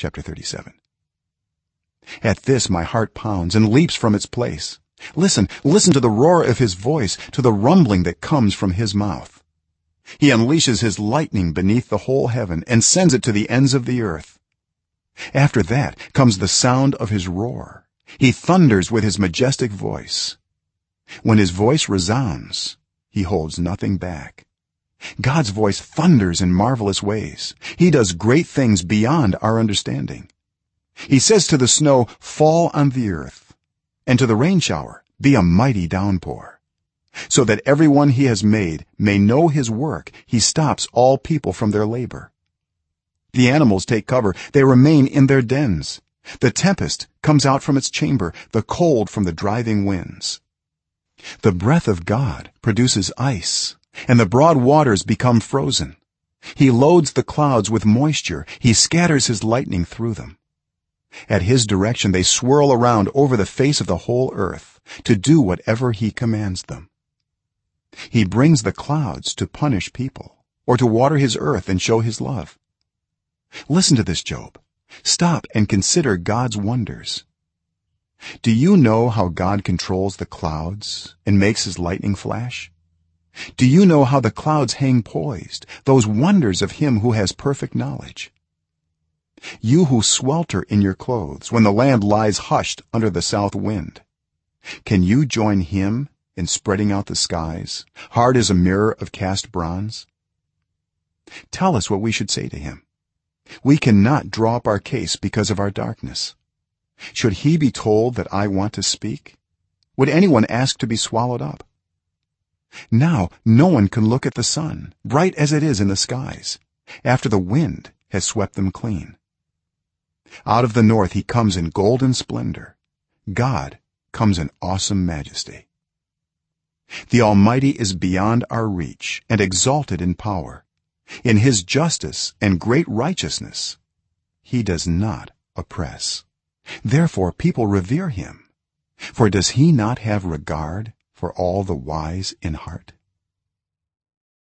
chapter 37 at this my heart pounds and leaps from its place. Listen listen to the roar of his voice to the rumbling that comes from his mouth. He unleashes his lightning beneath the whole heaven and sends it to the ends of the earth. After that comes the sound of his roar. He thunders with his majestic voice. When his voice resounds he holds nothing back god's voice thunders in marvelous ways. He does great things beyond our understanding. He says to the snow fall on the earth and to the rain shower be a mighty downpour. So that everyone he has made may know his work he stops all people from their labor. The animals take cover. They remain in their dens. The tempest comes out from its chamber the cold from the driving winds. The breath of god produces ice and the broad waters become frozen. He loads the clouds with moisture. He scatters his lightning through them. At his direction they swirl around over the face of the whole earth to do whatever he commands them. He brings the clouds to punish people or to water his earth and show his love. Listen to this job. Stop and consider god's wonders. Do you know how god controls the clouds and makes his lightning flash do you know how the clouds hang poised those wonders of him who has perfect knowledge? You who swelter in your clothes when the land lies hushed under the south wind can you join him in spreading out the skies? Hard as a mirror of cast bronze? Tell us what we should say to him. We cannot draw up our case because of our darkness. Should he be told that i want to speak? Would anyone ask to be swallowed up now no one can look at the sun bright as it is in the skies after the wind has swept them clean. Out of the north he comes in golden splendor. God comes in awesome majesty. The almighty is beyond our reach and exalted in power. In his justice and great righteousness he does not oppress. Therefore people revere him. For does he not have regard for all the wise in heart